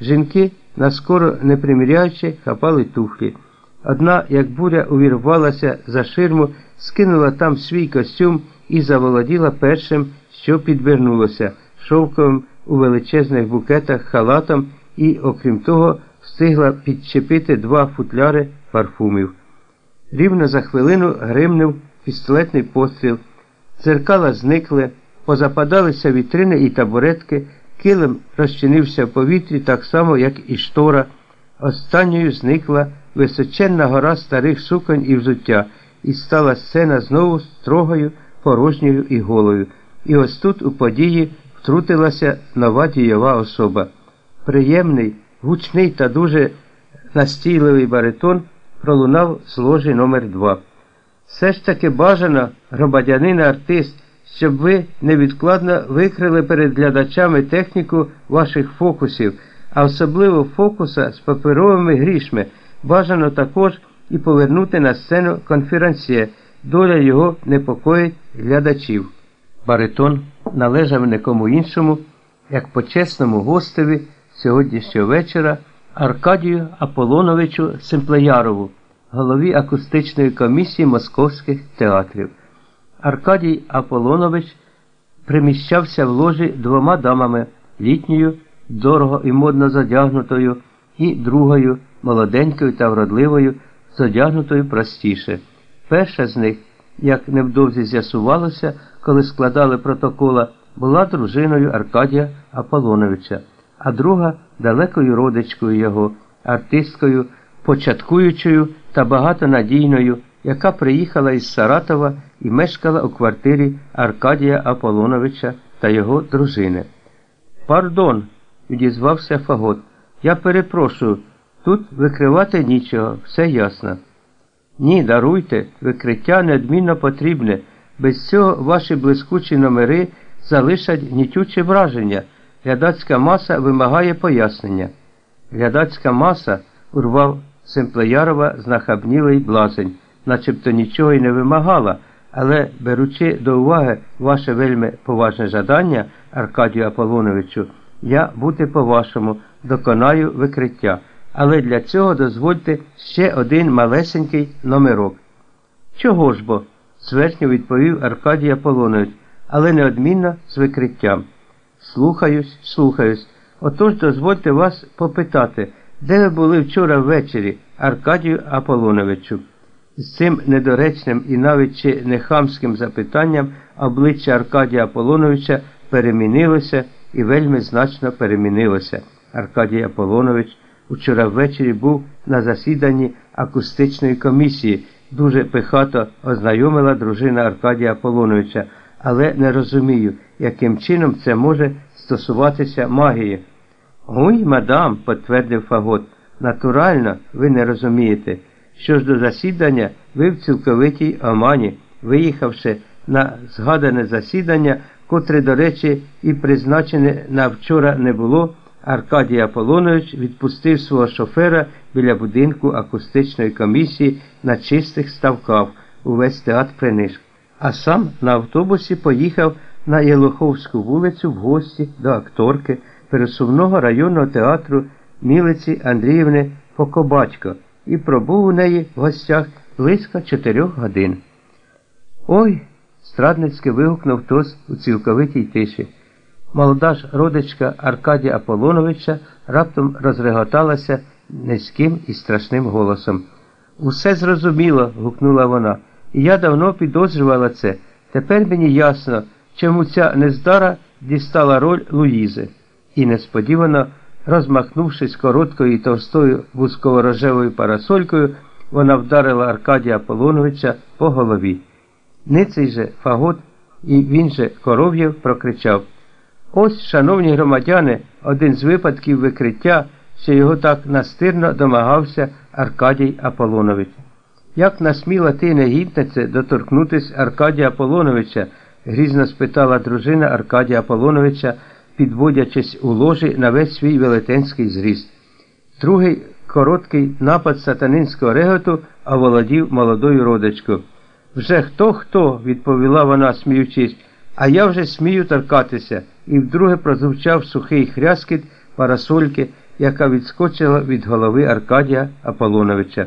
Жінки, наскоро не приміряючи, хапали туфлі. Одна, як буря, увірвалася за ширму, скинула там свій костюм і заволоділа першим, що підвернулося, шовковим у величезних букетах халатом і, окрім того, встигла підчепити два футляри парфумів. Рівно за хвилину гримнув пістолетний постріл, дзеркала зникли, позападалися вітрини і табуретки, килим розчинився в повітрі так само, як і штора. Останньою зникла височенна гора старих суконь і взуття, і стала сцена знову строгою, порожньою і голою. І ось тут у події втрутилася нова дієва особа. Приємний, гучний та дуже настійливий баритон пролунав з ложі номер 2 Все ж таки бажано, громадянин артист, щоб ви невідкладно викрили перед глядачами техніку ваших фокусів, а особливо фокуса з паперовими грішми. Бажано також і повернути на сцену конференціє. Доля його непокоїть глядачів. Баритон належав нікому іншому, як почесному гостеві сьогоднішнього вечора Аркадію Аполоновичу Семплеярову, голові акустичної комісії московських театрів. Аркадій Аполонович приміщався в ложі двома дамами літньою, дорого і модно задягнутою, і другою, молоденькою та вродливою, задягнутою простіше. Перша з них, як невдовзі з'ясувалося, коли складали протокола, була дружиною Аркадія Аполоновича, а друга далекою родичкою його, артисткою, початкуючою та багатонадійною, яка приїхала із Саратова і мешкала у квартирі Аркадія Аполоновича та його дружини. Пардон, відізвався Фагот. Я перепрошую, тут викривати нічого, все ясно. Ні, даруйте, викриття неодмінно потрібне. Без цього ваші блискучі номери залишать гнітюче враження. Глядацька маса вимагає пояснення. Глядацька маса урвав Семплеярова знахабнілий блазень, начебто нічого й не вимагала, але, беручи до уваги ваше вельми поважне жадання, Аркадію Аполоновичу, я бути по-вашому доконаю викриття. Але для цього дозвольте ще один малесенький номерок. Чого ж бо? зверхньо відповів Аркадій Аполонович, але неодмінно з викриттям. Слухаюсь, слухаюсь. Отож дозвольте вас попитати, де ви були вчора ввечері, Аркадію Аполоновичу. З цим недоречним і навіть чи нехамським запитанням обличчя Аркадія Аполоновича перемінилося і вельми значно перемінилося. Аркадій Аполонович учора ввечері був на засіданні акустичної комісії, дуже пихато ознайомила дружина Аркадія Аполоновича, але не розумію, яким чином це може стосуватися магії. Ой, мадам, підтвердив Фагот, натурально, ви не розумієте. Що ж до засідання, ви в цілковитій омані, виїхавши на згадане засідання, котре, до речі, і призначене на вчора не було. Аркадій Аполонович відпустив свого шофера біля будинку акустичної комісії на чистих ставках увесь театр принишк, а сам на автобусі поїхав на Єлоховську вулицю в гості до акторки пересувного районного театру Мілиці Андріївни Покобатько і пробув у неї в гостях близько чотирьох годин. Ой! страдницьки вигукнув хтось у цілковитій тиші. Молода ж родичка Аркадія Аполоновича раптом розреготалася низьким і страшним голосом. Усе зрозуміло, гукнула вона, і я давно підозрювала це. Тепер мені ясно, чому ця нездара дістала роль Луїзи. І несподівано, розмахнувшись короткою і товстою вузьковорожевою парасолькою, вона вдарила Аркадія Аполоновича по голові. Ницей же фагот і він же коров'єв прокричав Ось, шановні громадяни, один з випадків викриття, що його так настирно домагався Аркадій Аполонович. Як насміла ти, негіднице, доторкнутись Аркадія Аполоновича? грізно спитала дружина Аркадія Аполоновича, підводячись у ложі на весь свій велетенський зріст. Другий короткий напад сатанинського реготу оволодів молодою родичкою. Вже хто хто, відповіла вона, сміючись, а я вже смію торкатися, і вдруге прозвучав сухий хряскіт парасольки, яка відскочила від голови Аркадія Аполоновича.